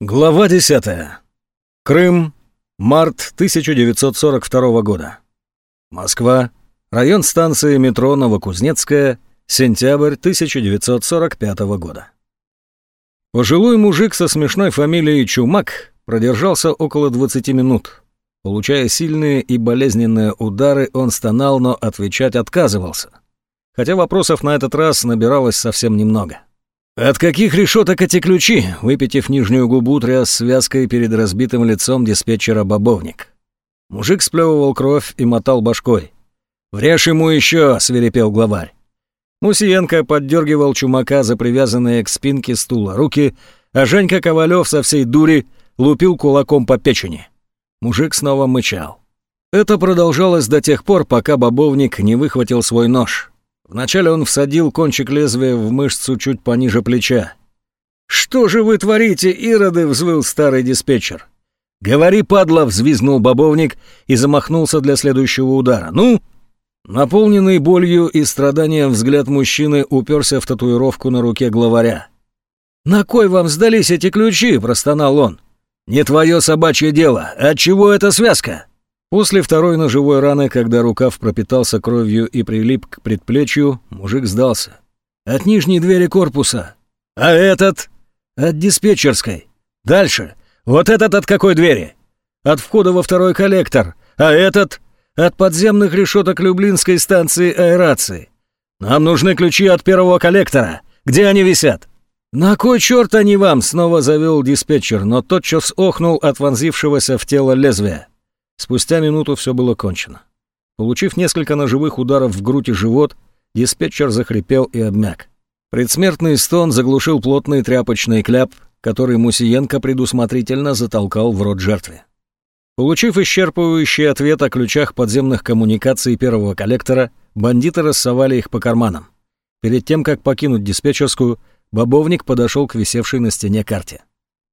Глава 10. Крым. Март 1942 года. Москва. Район станции метро Новокузнецкая. Сентябрь 1945 года. Пожилой мужик со смешной фамилией Чумак продержался около 20 минут. Получая сильные и болезненные удары, он стонал, но отвечать отказывался. Хотя вопросов на этот раз набиралось совсем немного. «От каких решеток эти ключи?» — выпитив нижнюю губу, тряс связкой перед разбитым лицом диспетчера бобовник. Мужик сплевывал кровь и мотал башкой. «Врежь ему еще!» — свирепел главарь. Мусиенко поддергивал чумака за привязанные к спинке стула руки, а Женька Ковалев со всей дури лупил кулаком по печени. Мужик снова мычал. Это продолжалось до тех пор, пока бобовник не выхватил свой нож. Вначале он всадил кончик лезвия в мышцу чуть пониже плеча. «Что же вы творите, ироды?» — взвыл старый диспетчер. «Говори, падла!» — взвизгнул бобовник и замахнулся для следующего удара. «Ну?» Наполненный болью и страданием взгляд мужчины уперся в татуировку на руке главаря. «На кой вам сдались эти ключи?» — простонал он. «Не твое собачье дело. Отчего эта связка?» После второй ножевой раны, когда рукав пропитался кровью и прилип к предплечью, мужик сдался. «От нижней двери корпуса». «А этот?» «От диспетчерской». «Дальше. Вот этот от какой двери?» «От входа во второй коллектор». «А этот?» «От подземных решеток Люблинской станции аэрации». «Нам нужны ключи от первого коллектора. Где они висят?» «На кой черт они вам?» — снова завел диспетчер, но тотчас охнул от вонзившегося в тело лезвия. Спустя минуту все было кончено. Получив несколько ножевых ударов в грудь и живот, диспетчер захрипел и обмяк. Предсмертный стон заглушил плотный тряпочный кляп, который Мусиенко предусмотрительно затолкал в рот жертве. Получив исчерпывающий ответ о ключах подземных коммуникаций первого коллектора, бандиты рассовали их по карманам. Перед тем, как покинуть диспетчерскую, Бобовник подошел к висевшей на стене карте.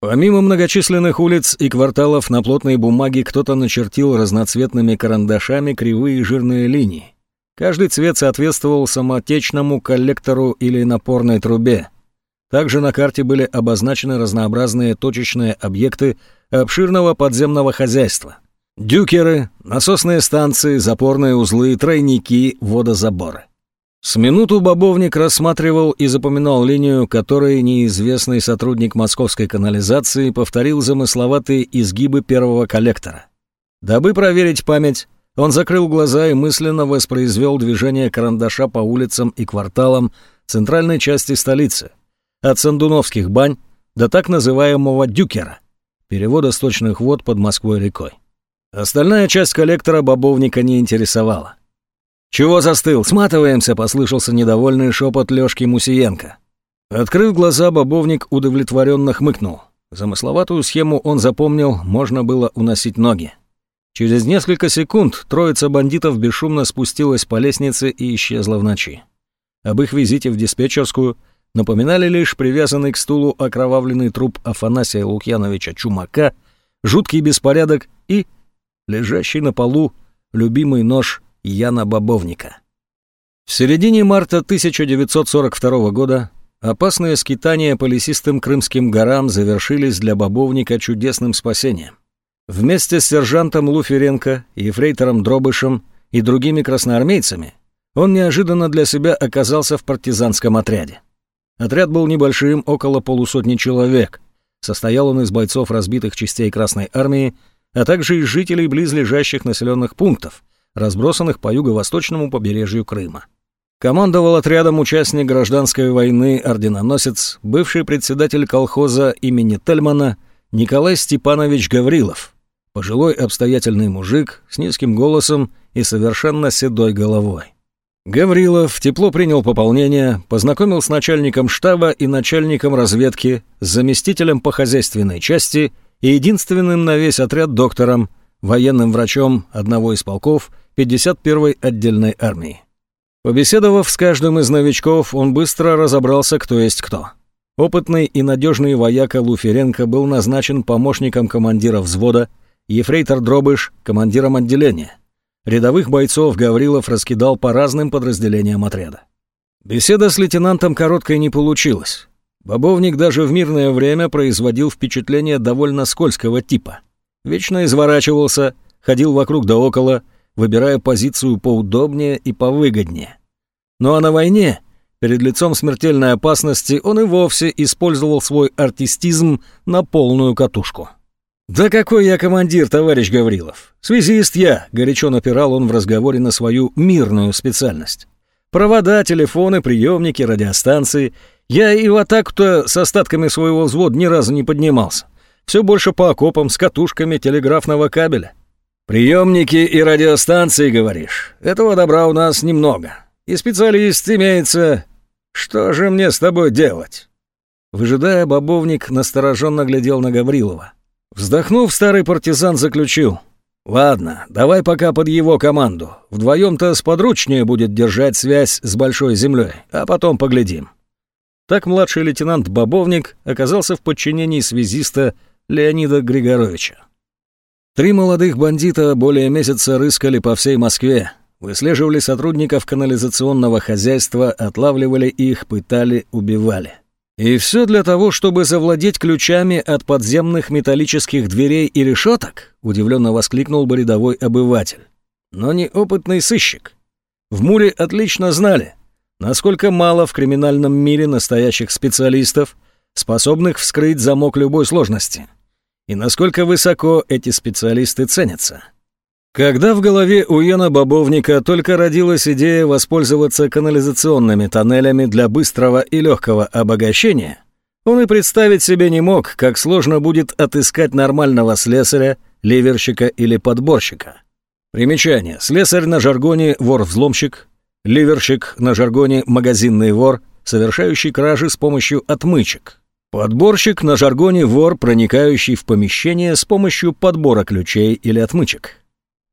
Помимо многочисленных улиц и кварталов на плотной бумаге кто-то начертил разноцветными карандашами кривые жирные линии. Каждый цвет соответствовал самотечному коллектору или напорной трубе. Также на карте были обозначены разнообразные точечные объекты обширного подземного хозяйства. Дюкеры, насосные станции, запорные узлы, тройники, водозаборы. С минуту бобовник рассматривал и запоминал линию, которой неизвестный сотрудник московской канализации повторил замысловатые изгибы первого коллектора. Дабы проверить память, он закрыл глаза и мысленно воспроизвел движение карандаша по улицам и кварталам центральной части столицы, от Сандуновских бань до так называемого Дюкера, перевода сточных вод под Москвой рекой. Остальная часть коллектора бобовника не интересовала. «Чего застыл? Сматываемся!» — послышался недовольный шепот Лёшки Мусиенко. Открыв глаза, бобовник удовлетворенно хмыкнул. Замысловатую схему он запомнил, можно было уносить ноги. Через несколько секунд троица бандитов бесшумно спустилась по лестнице и исчезла в ночи. Об их визите в диспетчерскую напоминали лишь привязанный к стулу окровавленный труп Афанасия Лукьяновича Чумака, жуткий беспорядок и лежащий на полу любимый нож Яна Бобовника. В середине марта 1942 года опасные скитания по лесистым крымским горам завершились для Бобовника чудесным спасением. Вместе с сержантом Луференко, ефрейтором Дробышем и другими красноармейцами он неожиданно для себя оказался в партизанском отряде. Отряд был небольшим, около полусотни человек. Состоял он из бойцов разбитых частей Красной Армии, а также из жителей близлежащих населенных пунктов – разбросанных по юго-восточному побережью Крыма. Командовал отрядом участник гражданской войны орденоносец, бывший председатель колхоза имени Тельмана Николай Степанович Гаврилов, пожилой обстоятельный мужик с низким голосом и совершенно седой головой. Гаврилов тепло принял пополнение, познакомил с начальником штаба и начальником разведки, с заместителем по хозяйственной части и единственным на весь отряд доктором, военным врачом одного из полков – 51-й отдельной армии. Побеседовав с каждым из новичков, он быстро разобрался, кто есть кто. Опытный и надежный вояка Луференко был назначен помощником командира взвода, ефрейтор Дробыш – командиром отделения. Рядовых бойцов Гаврилов раскидал по разным подразделениям отряда. Беседа с лейтенантом короткой не получилась. Бобовник даже в мирное время производил впечатление довольно скользкого типа. Вечно изворачивался, ходил вокруг да около, выбирая позицию поудобнее и повыгоднее. Ну а на войне, перед лицом смертельной опасности, он и вовсе использовал свой артистизм на полную катушку. «Да какой я командир, товарищ Гаврилов! Связист я!» — горячо напирал он в разговоре на свою мирную специальность. «Провода, телефоны, приемники, радиостанции. Я и в атаку-то с остатками своего взвода ни разу не поднимался. Все больше по окопам с катушками телеграфного кабеля. Приемники и радиостанции, говоришь? Этого добра у нас немного. И специалист имеется. Что же мне с тобой делать?» Выжидая, бобовник настороженно глядел на Гаврилова. Вздохнув, старый партизан заключил. «Ладно, давай пока под его команду. Вдвоем-то сподручнее будет держать связь с Большой Землей, а потом поглядим». Так младший лейтенант Бобовник оказался в подчинении связиста Леонида Григоровича. Три молодых бандита более месяца рыскали по всей Москве, выслеживали сотрудников канализационного хозяйства, отлавливали их, пытали, убивали. И все для того, чтобы завладеть ключами от подземных металлических дверей и решеток, удивленно воскликнул бы рядовой обыватель. Но не опытный сыщик. В Муре отлично знали, насколько мало в криминальном мире настоящих специалистов, способных вскрыть замок любой сложности, и насколько высоко эти специалисты ценятся. Когда в голове у Яна Бобовника только родилась идея воспользоваться канализационными тоннелями для быстрого и легкого обогащения, он и представить себе не мог, как сложно будет отыскать нормального слесаря, ливерщика или подборщика. Примечание. Слесарь на жаргоне вор-взломщик, ливерщик на жаргоне магазинный вор, совершающий кражи с помощью отмычек. Подборщик на жаргоне вор, проникающий в помещение с помощью подбора ключей или отмычек.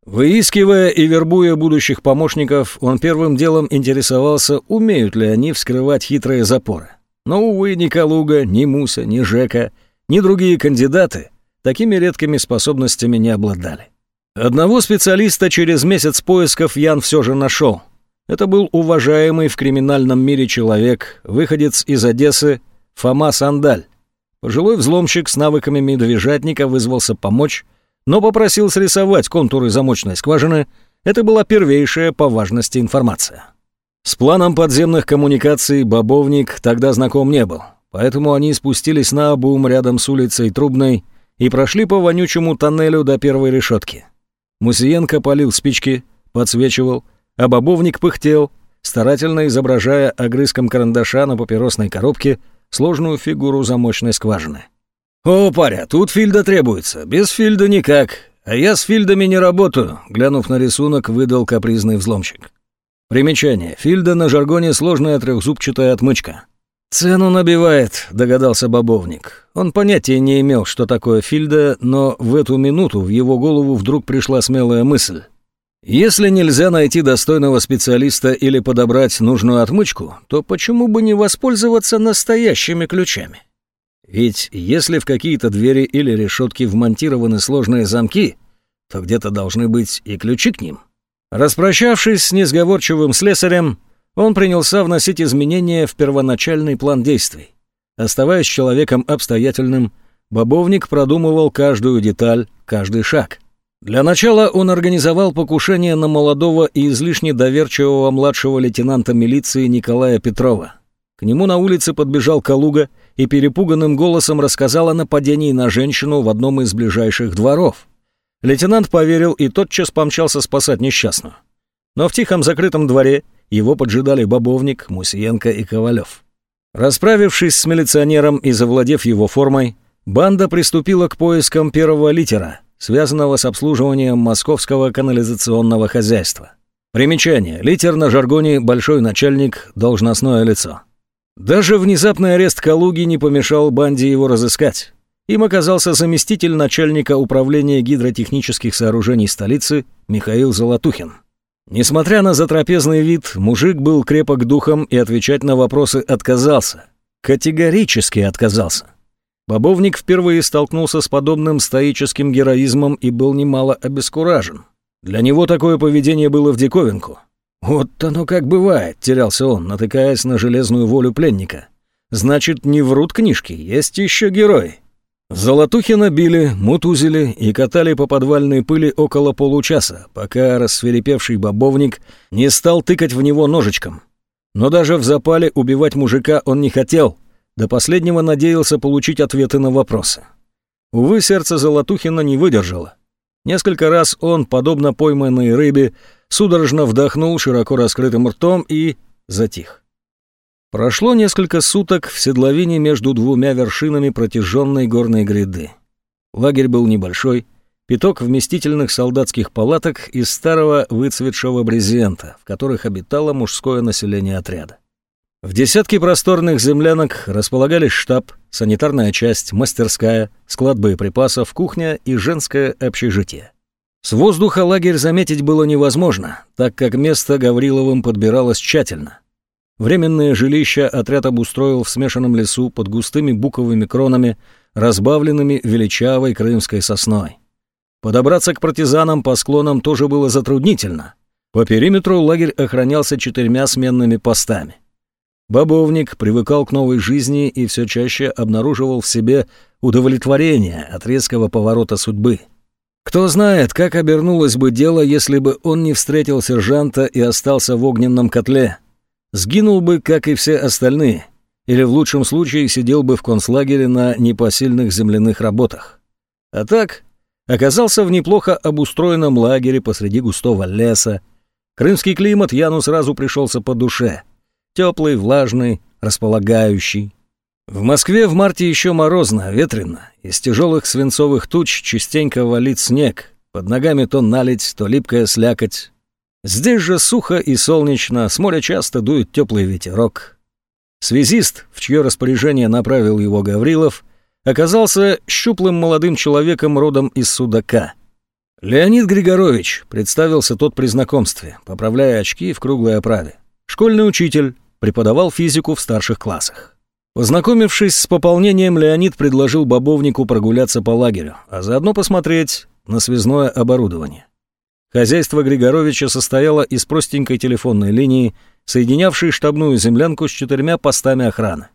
Выискивая и вербуя будущих помощников, он первым делом интересовался, умеют ли они вскрывать хитрые запоры. Но, увы, ни Калуга, ни Муся, ни Жека, ни другие кандидаты такими редкими способностями не обладали. Одного специалиста через месяц поисков Ян все же нашел. Это был уважаемый в криминальном мире человек, выходец из Одессы, Фома Сандаль. Пожилой взломщик с навыками медвежатника вызвался помочь, но попросил срисовать контуры замочной скважины. Это была первейшая по важности информация. С планом подземных коммуникаций Бобовник тогда знаком не был, поэтому они спустились на обум рядом с улицей Трубной и прошли по вонючему тоннелю до первой решетки. Мусиенко полил спички, подсвечивал, а Бобовник пыхтел, старательно изображая огрызком карандаша на папиросной коробке сложную фигуру замочной скважины. «О, паря, тут Фильда требуется. Без Фильда никак. А я с Фильдами не работаю», — глянув на рисунок, выдал капризный взломщик. Примечание. Фильда на жаргоне сложная трехзубчатая отмычка. «Цену набивает», — догадался бобовник. Он понятия не имел, что такое Фильда, но в эту минуту в его голову вдруг пришла смелая мысль. Если нельзя найти достойного специалиста или подобрать нужную отмычку, то почему бы не воспользоваться настоящими ключами? Ведь если в какие-то двери или решетки вмонтированы сложные замки, то где-то должны быть и ключи к ним. Распрощавшись с несговорчивым слесарем, он принялся вносить изменения в первоначальный план действий. Оставаясь человеком обстоятельным, Бобовник продумывал каждую деталь, каждый шаг. Для начала он организовал покушение на молодого и излишне доверчивого младшего лейтенанта милиции Николая Петрова. К нему на улице подбежал Калуга и перепуганным голосом рассказал о нападении на женщину в одном из ближайших дворов. Лейтенант поверил и тотчас помчался спасать несчастную. Но в тихом закрытом дворе его поджидали Бобовник, Мусиенко и Ковалев. Расправившись с милиционером и завладев его формой, банда приступила к поискам первого литера, связанного с обслуживанием московского канализационного хозяйства. Примечание. Литер на жаргоне «большой начальник», должностное лицо. Даже внезапный арест Калуги не помешал банде его разыскать. Им оказался заместитель начальника управления гидротехнических сооружений столицы Михаил Золотухин. Несмотря на затрапезный вид, мужик был крепок духом и отвечать на вопросы отказался. Категорически отказался. Бобовник впервые столкнулся с подобным стоическим героизмом и был немало обескуражен. Для него такое поведение было в диковинку. «Вот оно как бывает», — терялся он, натыкаясь на железную волю пленника. Значит, не врут книжки, есть еще герои. Золотухина били, мутузили и катали по подвальной пыли около получаса, пока рассверепевший бобовник не стал тыкать в него ножичком. Но даже в запале убивать мужика он не хотел, до последнего надеялся получить ответы на вопросы. Увы, сердце Золотухина не выдержало. Несколько раз он, подобно пойманной рыбе, судорожно вдохнул широко раскрытым ртом и затих. Прошло несколько суток в седловине между двумя вершинами протяженной горной гряды. Лагерь был небольшой, пяток вместительных солдатских палаток из старого выцветшего брезента, в которых обитало мужское население отряда. В десятке просторных землянок располагались штаб, санитарная часть, мастерская, склад боеприпасов, кухня и женское общежитие. С воздуха лагерь заметить было невозможно, так как место Гавриловым подбиралось тщательно. Временное жилище отряд обустроил в смешанном лесу под густыми буковыми кронами, разбавленными величавой крымской сосной. Подобраться к партизанам по склонам тоже было затруднительно. По периметру лагерь охранялся четырьмя сменными постами. Бобовник привыкал к новой жизни и все чаще обнаруживал в себе удовлетворение от резкого поворота судьбы. Кто знает, как обернулось бы дело, если бы он не встретил сержанта и остался в огненном котле. Сгинул бы, как и все остальные, или в лучшем случае сидел бы в концлагере на непосильных земляных работах. А так, оказался в неплохо обустроенном лагере посреди густого леса. Крымский климат Яну сразу пришелся по душе. Теплый, влажный, располагающий. В Москве в марте еще морозно, ветрено. Из тяжелых свинцовых туч частенько валит снег. Под ногами то налить, то липкая слякоть. Здесь же сухо и солнечно, с моря часто дует теплый ветерок. Связист, в чье распоряжение направил его Гаврилов, оказался щуплым молодым человеком родом из Судака. «Леонид Григорович», — представился тот при знакомстве, поправляя очки в круглой оправе. «Школьный учитель, преподавал физику в старших классах». Познакомившись с пополнением, Леонид предложил бобовнику прогуляться по лагерю, а заодно посмотреть на связное оборудование. Хозяйство Григоровича состояло из простенькой телефонной линии, соединявшей штабную землянку с четырьмя постами охраны.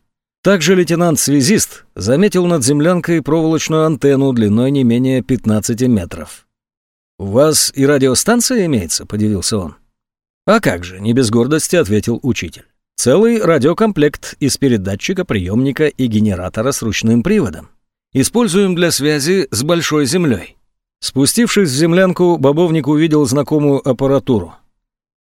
Также лейтенант-связист заметил над землянкой проволочную антенну длиной не менее 15 метров. «У вас и радиостанция имеется?» – подивился он. «А как же», – не без гордости ответил учитель. «Целый радиокомплект из передатчика, приемника и генератора с ручным приводом. Используем для связи с Большой Землей. Спустившись в землянку, бобовник увидел знакомую аппаратуру.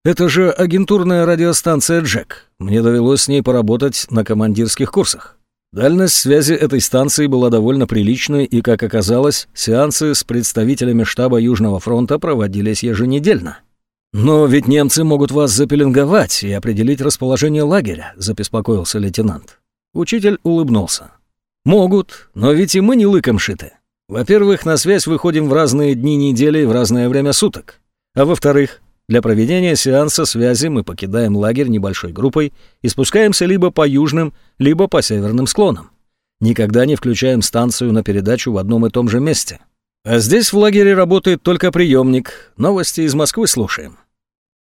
Это же агентурная радиостанция «Джек». Мне довелось с ней поработать на командирских курсах. Дальность связи этой станции была довольно приличной, и, как оказалось, сеансы с представителями штаба Южного фронта проводились еженедельно. «Но ведь немцы могут вас запеленговать и определить расположение лагеря», — забеспокоился лейтенант. Учитель улыбнулся. «Могут, но ведь и мы не лыком шиты. Во-первых, на связь выходим в разные дни недели и в разное время суток. А во-вторых, для проведения сеанса связи мы покидаем лагерь небольшой группой и спускаемся либо по южным, либо по северным склонам. Никогда не включаем станцию на передачу в одном и том же месте. А здесь в лагере работает только приемник. Новости из Москвы слушаем.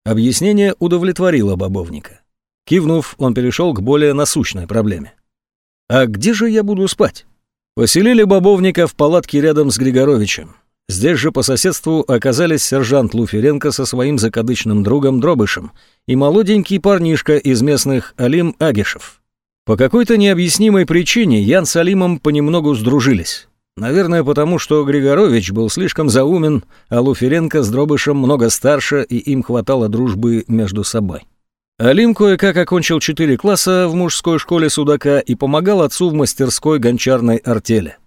Объяснение удовлетворило бобовника. Кивнув, он перешел к более насущной проблеме. «А где же я буду спать?» Поселили Бобовника в палатке рядом с Григоровичем. Здесь же по соседству оказались сержант Луференко со своим закадычным другом Дробышем и молоденький парнишка из местных Алим Агишев. По какой-то необъяснимой причине Ян с Алимом понемногу сдружились. Наверное, потому что Григорович был слишком заумен, а Луференко с Дробышем много старше, и им хватало дружбы между собой. Алим кое-как окончил четыре класса в мужской школе Судака и помогал отцу в мастерской гончарной артели.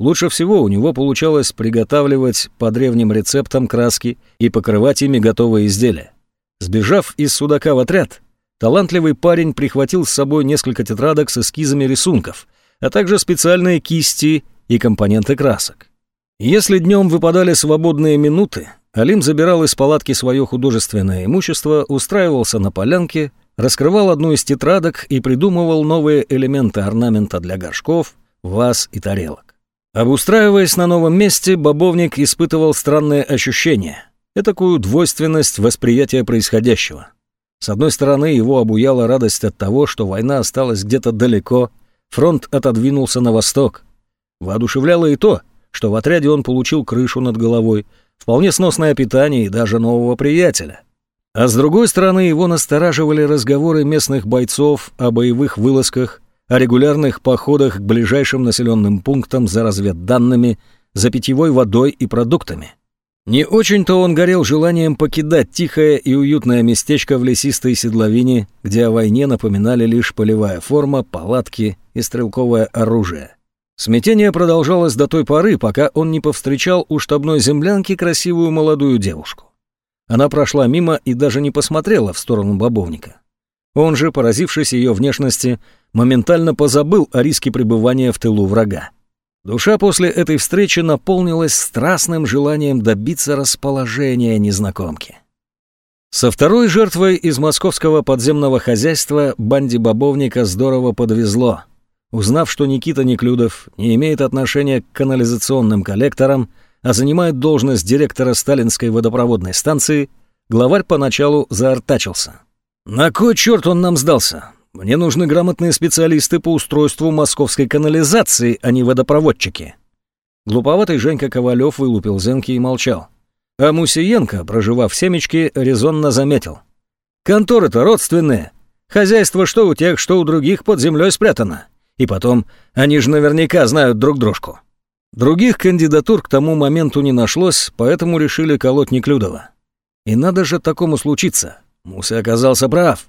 Лучше всего у него получалось приготавливать по древним рецептам краски и покрывать ими готовые изделия. Сбежав из Судака в отряд, талантливый парень прихватил с собой несколько тетрадок с эскизами рисунков, а также специальные кисти и компоненты красок. Если днем выпадали свободные минуты, Алим забирал из палатки свое художественное имущество, устраивался на полянке, раскрывал одну из тетрадок и придумывал новые элементы орнамента для горшков, ваз и тарелок. Обустраиваясь на новом месте, бобовник испытывал странные ощущения, этакую двойственность восприятия происходящего. С одной стороны, его обуяла радость от того, что война осталась где-то далеко, фронт отодвинулся на восток. Воодушевляло и то, что в отряде он получил крышу над головой, вполне сносное питание и даже нового приятеля. А с другой стороны его настораживали разговоры местных бойцов о боевых вылазках, о регулярных походах к ближайшим населенным пунктам за разведданными, за питьевой водой и продуктами. Не очень-то он горел желанием покидать тихое и уютное местечко в лесистой седловине, где о войне напоминали лишь полевая форма, палатки и стрелковое оружие. Смятение продолжалось до той поры, пока он не повстречал у штабной землянки красивую молодую девушку. Она прошла мимо и даже не посмотрела в сторону бобовника. Он же, поразившись ее внешности, моментально позабыл о риске пребывания в тылу врага. Душа после этой встречи наполнилась страстным желанием добиться расположения незнакомки. Со второй жертвой из московского подземного хозяйства банде бобовника здорово подвезло. Узнав, что Никита Неклюдов не имеет отношения к канализационным коллекторам, а занимает должность директора Сталинской водопроводной станции, главарь поначалу заортачился. «На кой черт он нам сдался? Мне нужны грамотные специалисты по устройству московской канализации, а не водопроводчики». Глуповатый Женька Ковалев вылупил зенки и молчал. А Мусиенко, проживав семечки, резонно заметил. «Конторы-то родственные. Хозяйство что у тех, что у других под землей спрятано. И потом, они же наверняка знают друг дружку». Других кандидатур к тому моменту не нашлось, поэтому решили колоть Неклюдова. И надо же такому случиться. Муся оказался прав.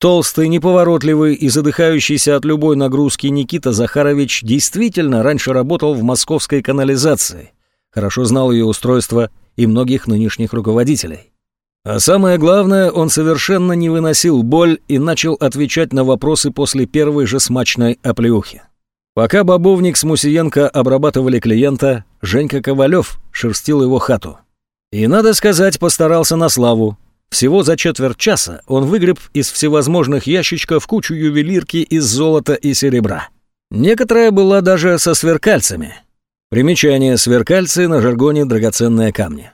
Толстый, неповоротливый и задыхающийся от любой нагрузки Никита Захарович действительно раньше работал в московской канализации, хорошо знал ее устройство и многих нынешних руководителей. А самое главное, он совершенно не выносил боль и начал отвечать на вопросы после первой же смачной оплеухи. Пока Бобовник с Мусиенко обрабатывали клиента, Женька Ковалев шерстил его хату. И, надо сказать, постарался на славу. Всего за четверть часа он выгреб из всевозможных ящичков кучу ювелирки из золота и серебра. Некоторая была даже со сверкальцами. Примечание «сверкальцы» на жаргоне «драгоценные камни».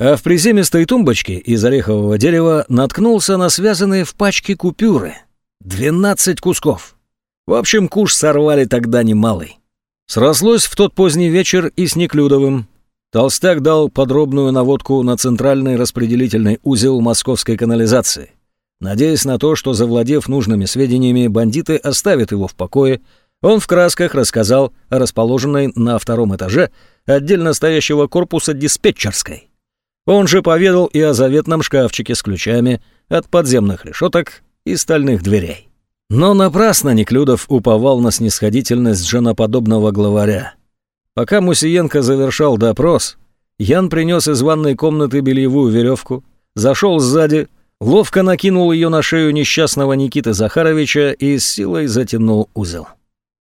А в приземистой тумбочке из орехового дерева наткнулся на связанные в пачке купюры. 12 кусков. В общем, куш сорвали тогда немалый. Срослось в тот поздний вечер и с Неклюдовым. Толстяк дал подробную наводку на центральный распределительный узел московской канализации, надеясь на то, что, завладев нужными сведениями, бандиты оставят его в покое, он в красках рассказал о расположенной на втором этаже отдельно стоящего корпуса диспетчерской. Он же поведал и о заветном шкафчике с ключами от подземных решеток и стальных дверей. Но напрасно Неклюдов уповал на снисходительность женоподобного главаря. Пока Мусиенко завершал допрос, Ян принес из ванной комнаты бельевую веревку, зашел сзади, ловко накинул ее на шею несчастного Никиты Захаровича и с силой затянул узел.